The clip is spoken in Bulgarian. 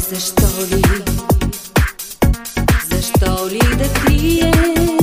защо ли, защо ли да крие?